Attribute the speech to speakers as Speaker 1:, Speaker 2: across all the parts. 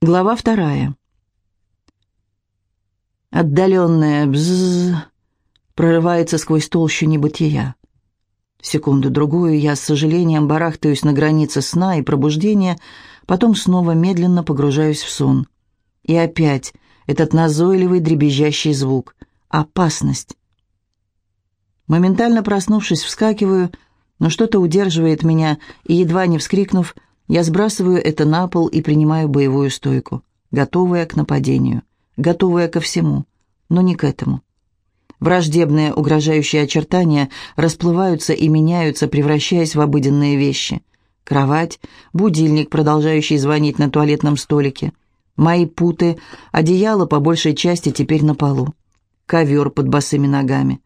Speaker 1: Глава вторая. Отдаленное бзз прорывается сквозь толщу небытия. Секунду-другую я с сожалением барахтаюсь на границе сна и пробуждения, потом снова медленно погружаюсь в сон. И опять этот назойливый дребезжащий звук. Опасность. Моментально проснувшись, вскакиваю, но что-то удерживает меня, и, едва не вскрикнув, я сбрасываю это на пол и принимаю боевую стойку, готовая к нападению, готовая ко всему, но не к этому. Враждебные угрожающие очертания расплываются и меняются, превращаясь в обыденные вещи. Кровать, будильник, продолжающий звонить на туалетном столике, мои путы, одеяло по большей части теперь на полу, ковер под босыми ногами,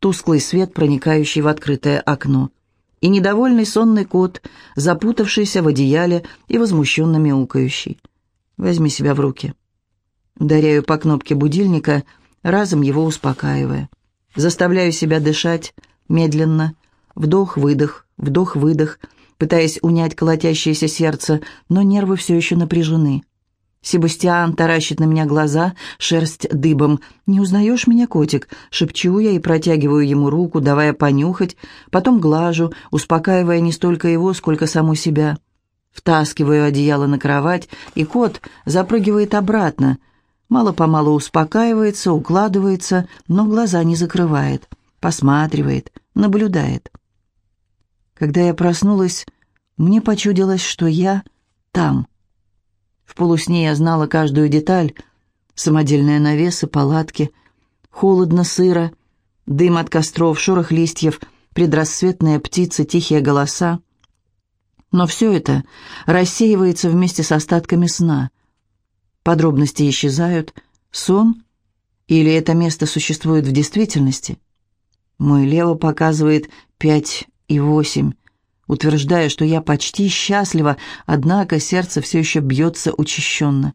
Speaker 1: тусклый свет, проникающий в открытое окно и недовольный сонный кот, запутавшийся в одеяле и возмущенно мяукающий. «Возьми себя в руки». Ударяю по кнопке будильника, разом его успокаивая. Заставляю себя дышать медленно, вдох-выдох, вдох-выдох, пытаясь унять колотящееся сердце, но нервы все еще напряжены. Себастьян таращит на меня глаза, шерсть дыбом. «Не узнаешь меня, котик?» Шепчу я и протягиваю ему руку, давая понюхать, потом глажу, успокаивая не столько его, сколько саму себя. Втаскиваю одеяло на кровать, и кот запрыгивает обратно. Мало-помалу успокаивается, укладывается, но глаза не закрывает. Посматривает, наблюдает. Когда я проснулась, мне почудилось, что я там — в полусне я знала каждую деталь. Самодельные навесы, палатки. Холодно, сыро. Дым от костров, шорох листьев, предрассветные птицы, тихие голоса. Но все это рассеивается вместе с остатками сна. Подробности исчезают. Сон? Или это место существует в действительности? Мой лево показывает пять и восемь утверждая, что я почти счастлива, однако сердце все еще бьется учащенно.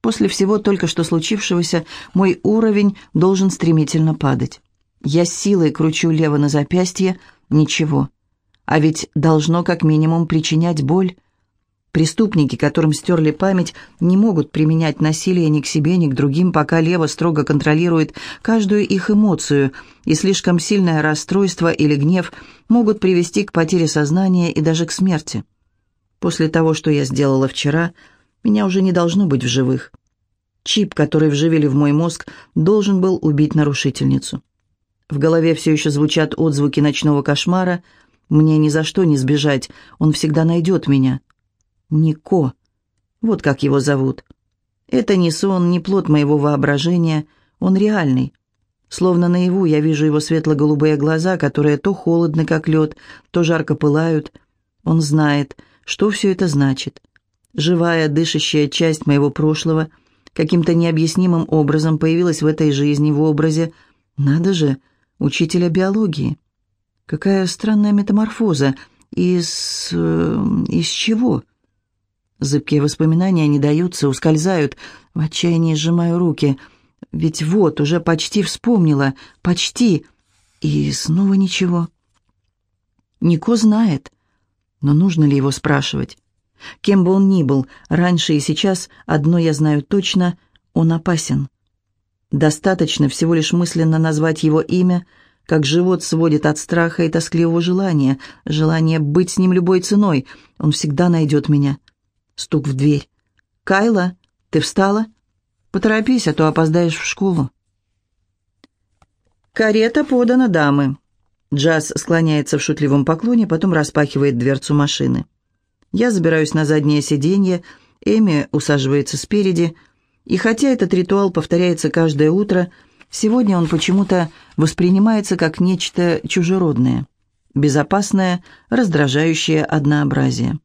Speaker 1: После всего только что случившегося мой уровень должен стремительно падать. Я силой кручу лево на запястье, ничего. А ведь должно как минимум причинять боль. Преступники, которым стерли память, не могут применять насилие ни к себе, ни к другим, пока Лева строго контролирует каждую их эмоцию, и слишком сильное расстройство или гнев могут привести к потере сознания и даже к смерти. После того, что я сделала вчера, меня уже не должно быть в живых. Чип, который вживили в мой мозг, должен был убить нарушительницу. В голове все еще звучат отзвуки ночного кошмара. Мне ни за что не сбежать, он всегда найдет меня. Нико. Вот как его зовут. Это не сон, не плод моего воображения, он реальный. Словно наяву я вижу его светло-голубые глаза, которые то холодны, как лед, то жарко пылают. Он знает, что все это значит. Живая, дышащая часть моего прошлого каким-то необъяснимым образом появилась в этой жизни в образе, надо же, учителя биологии. Какая странная метаморфоза. Из... Э, из чего?» Зыбкие воспоминания не даются, ускользают. В отчаянии сжимаю руки. Ведь вот, уже почти вспомнила. Почти. И снова ничего. Нико знает. Но нужно ли его спрашивать? Кем бы он ни был, раньше и сейчас, одно я знаю точно, он опасен. Достаточно всего лишь мысленно назвать его имя, как живот сводит от страха и тоскливого желания, желание быть с ним любой ценой. Он всегда найдет меня. Стук в дверь. «Кайла, ты встала? Поторопись, а то опоздаешь в школу». «Карета подана, дамы». Джаз склоняется в шутливом поклоне, потом распахивает дверцу машины. Я забираюсь на заднее сиденье, Эми усаживается спереди, и хотя этот ритуал повторяется каждое утро, сегодня он почему-то воспринимается как нечто чужеродное, безопасное, раздражающее однообразие.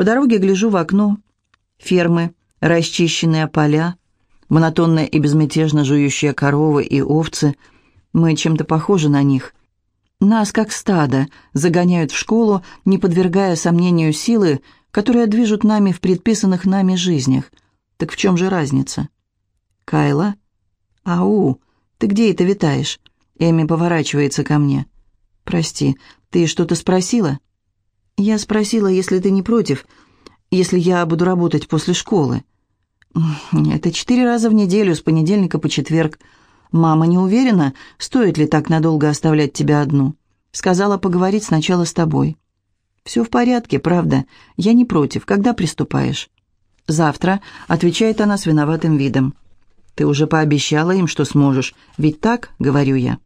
Speaker 1: По дороге гляжу в окно. Фермы, расчищенные поля, монотонно и безмятежно жующие коровы и овцы. Мы чем-то похожи на них. Нас, как стадо, загоняют в школу, не подвергая сомнению силы, которые движут нами в предписанных нами жизнях. Так в чем же разница? Кайла? Ау, ты где это витаешь? Эми поворачивается ко мне. Прости, ты что-то спросила? «Я спросила, если ты не против. если я буду работать после школы?» «Это четыре раза в неделю, с понедельника по четверг. Мама не уверена, стоит ли так надолго оставлять тебя одну. Сказала поговорить сначала с тобой». «Все в порядке, правда. Я не против. Когда приступаешь?» «Завтра», — отвечает она с виноватым видом. «Ты уже пообещала им, что сможешь. Ведь так?» — говорю я.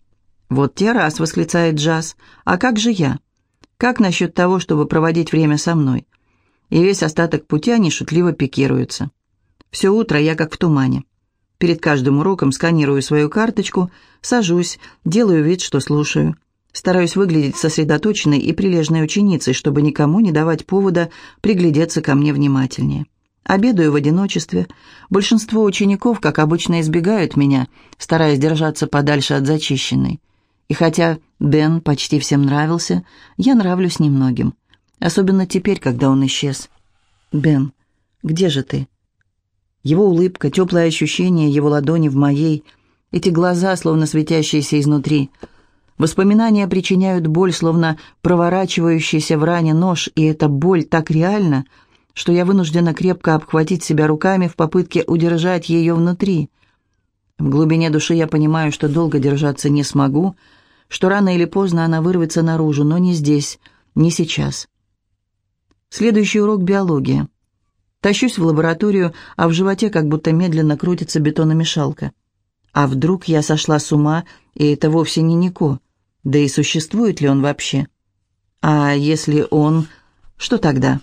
Speaker 1: «Вот те раз», — восклицает Джаз. «А как же я? Как насчет того, чтобы проводить время со мной?» И весь остаток пути они шутливо пикируются. Все утро я как в тумане. Перед каждым уроком сканирую свою карточку, сажусь, делаю вид, что слушаю. Стараюсь выглядеть сосредоточенной и прилежной ученицей, чтобы никому не давать повода приглядеться ко мне внимательнее. Обедаю в одиночестве. Большинство учеников, как обычно, избегают меня, стараясь держаться подальше от зачищенной. И хотя Бен почти всем нравился, я нравлюсь немногим. Особенно теперь, когда он исчез. «Бен, где же ты?» Его улыбка, теплое ощущение его ладони в моей, эти глаза, словно светящиеся изнутри. Воспоминания причиняют боль, словно проворачивающийся в ране нож, и эта боль так реальна, что я вынуждена крепко обхватить себя руками в попытке удержать ее внутри. В глубине души я понимаю, что долго держаться не смогу, что рано или поздно она вырвется наружу, но не здесь, не сейчас. Следующий урок – биология. Тащусь в лабораторию, а в животе как будто медленно крутится бетономешалка. А вдруг я сошла с ума, и это вовсе не Нико? Да и существует ли он вообще? А если он... Что тогда?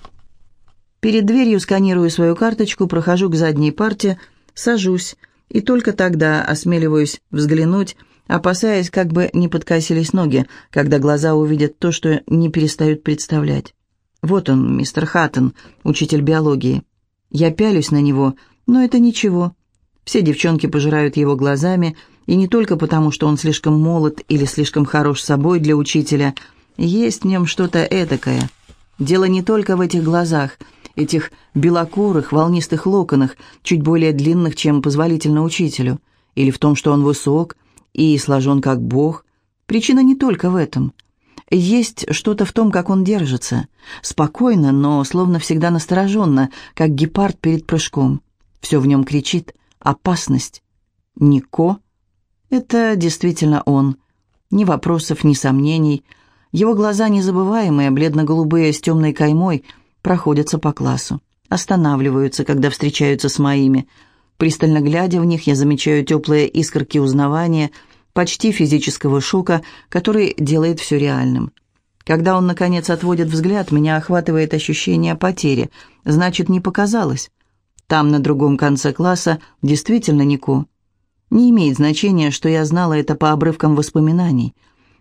Speaker 1: Перед дверью сканирую свою карточку, прохожу к задней парте, сажусь, и только тогда осмеливаюсь взглянуть, опасаясь, как бы не подкосились ноги, когда глаза увидят то, что не перестают представлять. Вот он, мистер Хаттон, учитель биологии. Я пялюсь на него, но это ничего. Все девчонки пожирают его глазами, и не только потому, что он слишком молод или слишком хорош собой для учителя. Есть в нем что-то этакое. Дело не только в этих глазах, этих белокурых, волнистых локонах, чуть более длинных, чем позволительно учителю, или в том, что он высок и сложен как бог. Причина не только в этом – есть что-то в том, как он держится. Спокойно, но словно всегда настороженно, как гепард перед прыжком. Все в нем кричит «Опасность». Нико? Это действительно он. Ни вопросов, ни сомнений. Его глаза незабываемые, бледно-голубые с темной каймой, проходятся по классу. Останавливаются, когда встречаются с моими. Пристально глядя в них, я замечаю теплые искорки узнавания – почти физического шока, который делает все реальным. Когда он, наконец, отводит взгляд, меня охватывает ощущение потери. Значит, не показалось. Там, на другом конце класса, действительно Нико. Не имеет значения, что я знала это по обрывкам воспоминаний.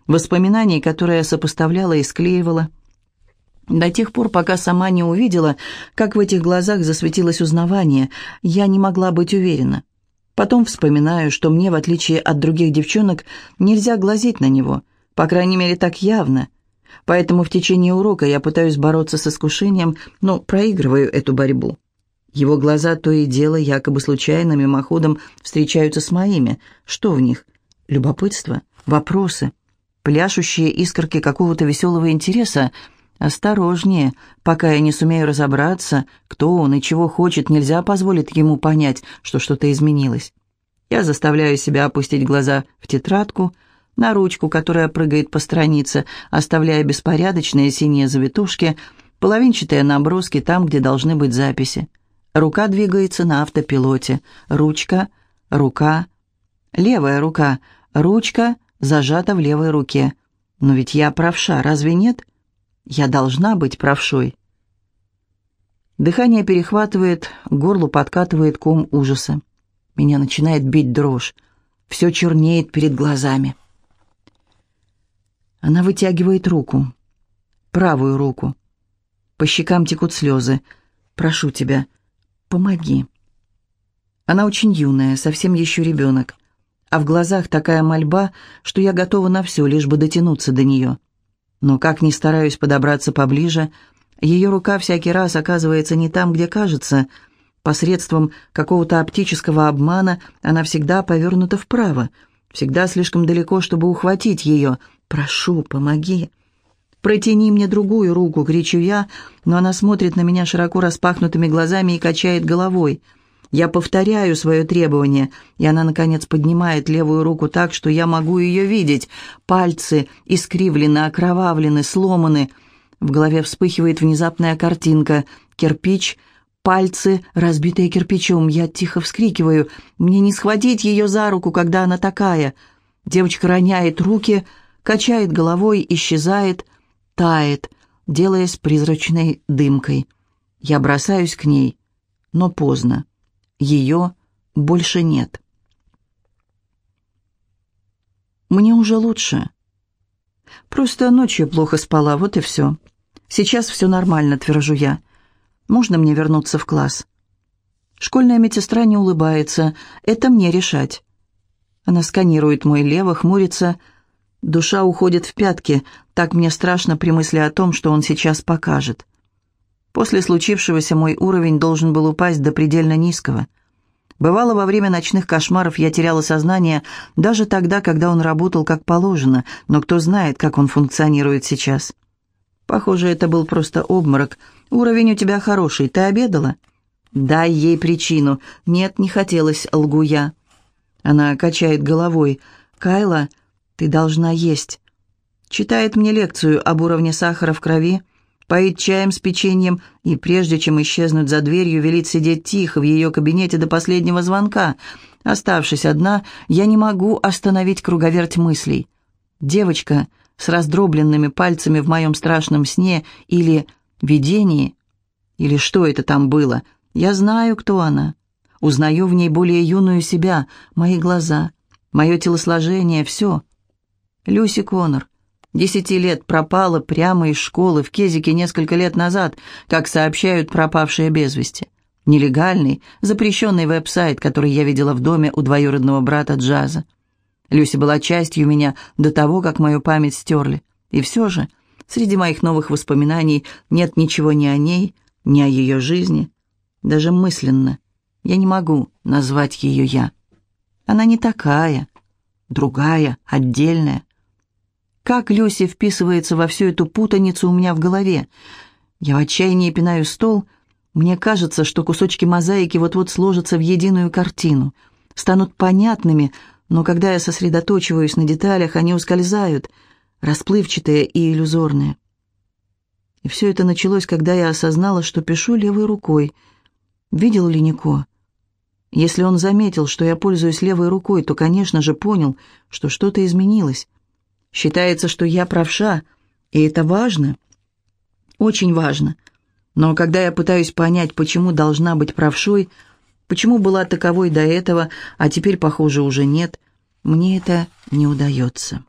Speaker 1: Воспоминаний, которые я сопоставляла и склеивала. До тех пор, пока сама не увидела, как в этих глазах засветилось узнавание, я не могла быть уверена. Потом вспоминаю, что мне, в отличие от других девчонок, нельзя глазеть на него, по крайней мере, так явно. Поэтому в течение урока я пытаюсь бороться с искушением, но проигрываю эту борьбу. Его глаза то и дело якобы случайно мимоходом встречаются с моими. Что в них? Любопытство? Вопросы? Пляшущие искорки какого-то веселого интереса? «Осторожнее, пока я не сумею разобраться, кто он и чего хочет, нельзя позволить ему понять, что что-то изменилось». Я заставляю себя опустить глаза в тетрадку, на ручку, которая прыгает по странице, оставляя беспорядочные синие завитушки, половинчатые наброски там, где должны быть записи. Рука двигается на автопилоте. Ручка, рука, левая рука, ручка зажата в левой руке. Но ведь я правша, разве нет? Я должна быть правшой. Дыхание перехватывает, горло подкатывает ком ужаса. Меня начинает бить дрожь. Все чернеет перед глазами. Она вытягивает руку. Правую руку. По щекам текут слезы. «Прошу тебя, помоги». Она очень юная, совсем еще ребенок. А в глазах такая мольба, что я готова на все, лишь бы дотянуться до нее. Но как ни стараюсь подобраться поближе, ее рука всякий раз оказывается не там, где кажется. Посредством какого-то оптического обмана она всегда повернута вправо, всегда слишком далеко, чтобы ухватить ее. «Прошу, помоги». «Протяни мне другую руку!» — кричу я, но она смотрит на меня широко распахнутыми глазами и качает головой. Я повторяю свое требование, и она, наконец, поднимает левую руку так, что я могу ее видеть. Пальцы искривлены, окровавлены, сломаны. В голове вспыхивает внезапная картинка. Кирпич — пальцы, разбитые кирпичом. Я тихо вскрикиваю. Мне не схватить ее за руку, когда она такая. Девочка роняет руки, качает головой, исчезает, тает, делаясь призрачной дымкой. Я бросаюсь к ней, но поздно. Ее больше нет. Мне уже лучше. Просто ночью плохо спала, вот и все. Сейчас все нормально, твержу я. Можно мне вернуться в класс?» Школьная медсестра не улыбается. «Это мне решать». Она сканирует мой лево, хмурится. Душа уходит в пятки. Так мне страшно при мысли о том, что он сейчас покажет. После случившегося мой уровень должен был упасть до предельно низкого. Бывало, во время ночных кошмаров я теряла сознание даже тогда, когда он работал как положено, но кто знает, как он функционирует сейчас. Похоже, это был просто обморок — «Уровень у тебя хороший. Ты обедала?» «Дай ей причину. Нет, не хотелось, лгу я». Она качает головой. «Кайла, ты должна есть». Читает мне лекцию об уровне сахара в крови, поит чаем с печеньем и, прежде чем исчезнуть за дверью, велит сидеть тихо в ее кабинете до последнего звонка. Оставшись одна, я не могу остановить круговерть мыслей. Девочка с раздробленными пальцами в моем страшном сне или видении, или что это там было, я знаю, кто она. Узнаю в ней более юную себя, мои глаза, мое телосложение, все. Люси Коннор. Десяти лет пропала прямо из школы в Кезике несколько лет назад, как сообщают пропавшие без вести. Нелегальный, запрещенный веб-сайт, который я видела в доме у двоюродного брата Джаза. Люси была частью меня до того, как мою память стерли. И все же Среди моих новых воспоминаний нет ничего ни о ней, ни о ее жизни. Даже мысленно я не могу назвать ее я. Она не такая, другая, отдельная. Как Люси вписывается во всю эту путаницу у меня в голове? Я в отчаянии пинаю стол. Мне кажется, что кусочки мозаики вот-вот сложатся в единую картину, станут понятными, но когда я сосредоточиваюсь на деталях, они ускользают — расплывчатые и иллюзорные. И все это началось, когда я осознала, что пишу левой рукой. Видел ли Нико? Если он заметил, что я пользуюсь левой рукой, то, конечно же, понял, что что-то изменилось. Считается, что я правша, и это важно. Очень важно. Но когда я пытаюсь понять, почему должна быть правшой, почему была таковой до этого, а теперь, похоже, уже нет, мне это не удается.